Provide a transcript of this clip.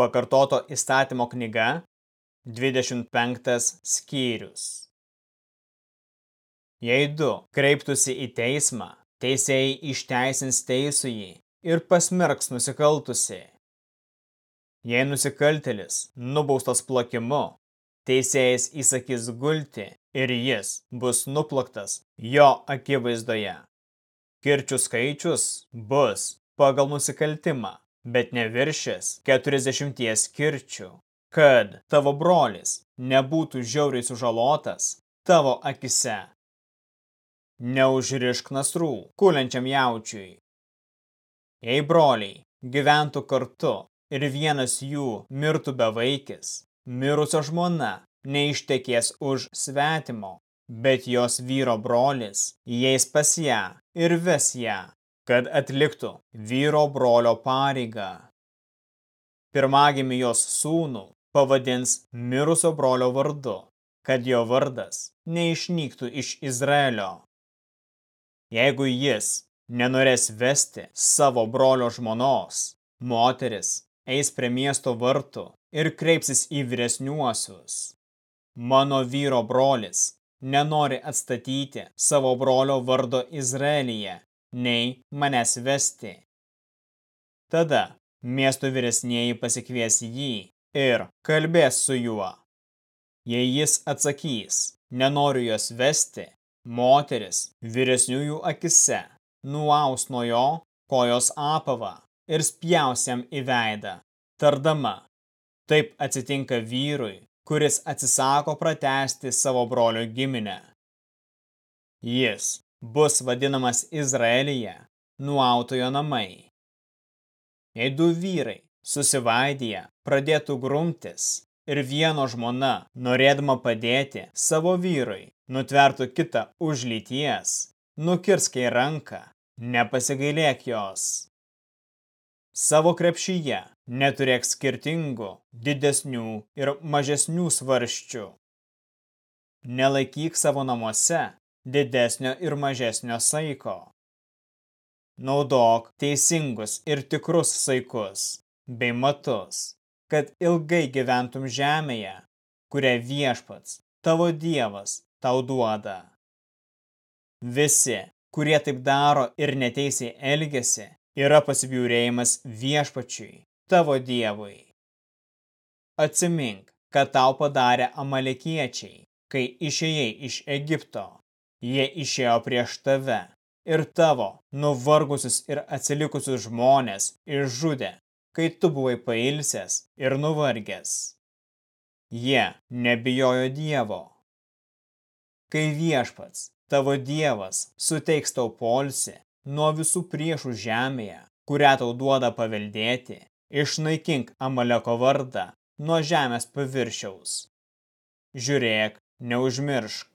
Pakartoto įstatymo knyga, 25 skyrius. Jei du kreiptųsi į teismą, teisėjai išteisins teisųjį ir pasmerks nusikaltusi. Jei nusikaltelis nubaustas plakimu, teisėjas įsakys gulti ir jis bus nuplaktas jo akivaizdoje. Kirčių skaičius bus pagal nusikaltimą, bet neviršės 40 kirčių, kad tavo brolis nebūtų žiauriai sužalotas tavo akise. Neužrišk nasrų kulenčiam jaučiui. Jei broliai gyventų kartu ir vienas jų mirtų be vaikis, mirusio žmona neištekės už svetimo, bet jos vyro brolis įeis pas ją ir ves ją, kad atliktų vyro brolio pareigą. Pirmagimi jos sūnų pavadins mirusio brolio vardu, kad jo vardas neišnyktų iš Izraelio. Jeigu jis nenorės vesti savo brolio žmonos, moteris eis prie miesto vartų ir kreipsis į vyresniuosius. Mano vyro brolis nenori atstatyti savo brolio vardo Izraelyje, nei manęs vesti. Tada miesto vyresnieji pasikvies jį ir kalbės su juo. Jei jis atsakys, nenoriu jos vesti, moteris vyresniųjų akise nuaus nuo jo kojos apavą ir spjausiam į veidą, tardama. Taip atsitinka vyrui, kuris atsisako pratesti savo brolio giminę. Jis bus vadinamas Izraelyje nuautojo namai. Jei du vyrai susivaidyje pradėtų grumtis ir vieno žmona, norėdama padėti savo vyrui, nutvertų kitą už lyties, nukirskiai ranką, nepasigailėk jos. Savo krepšyje neturėk skirtingų, didesnių ir mažesnių svarščių. Nelaikyk savo namuose didesnio ir mažesnio saiko. Naudok teisingus ir tikrus saikus bei matus, kad ilgai gyventum žemėje, kurią viešpats, tavo dievas, tau duoda. Visi, kurie taip daro ir neteisiai elgesi, yra pasibjaurėjimas viešpačiui, tavo dievui. Atsimink, kad tau padarė amalekiečiai, kai išėjai iš Egipto. Jie išėjo prieš tave ir tavo nuvargusius ir atsilikusius žmonės išžudė, kai tu buvai pailsęs ir nuvargęs. Jie nebijojo Dievo. Kai viešpats, tavo Dievas, suteiks tau polsi nuo visų priešų žemėje, kurią tau duoda paveldėti, Išnaikink Amaleko vardą nuo žemės paviršiaus. Žiūrėk, neužmiršk,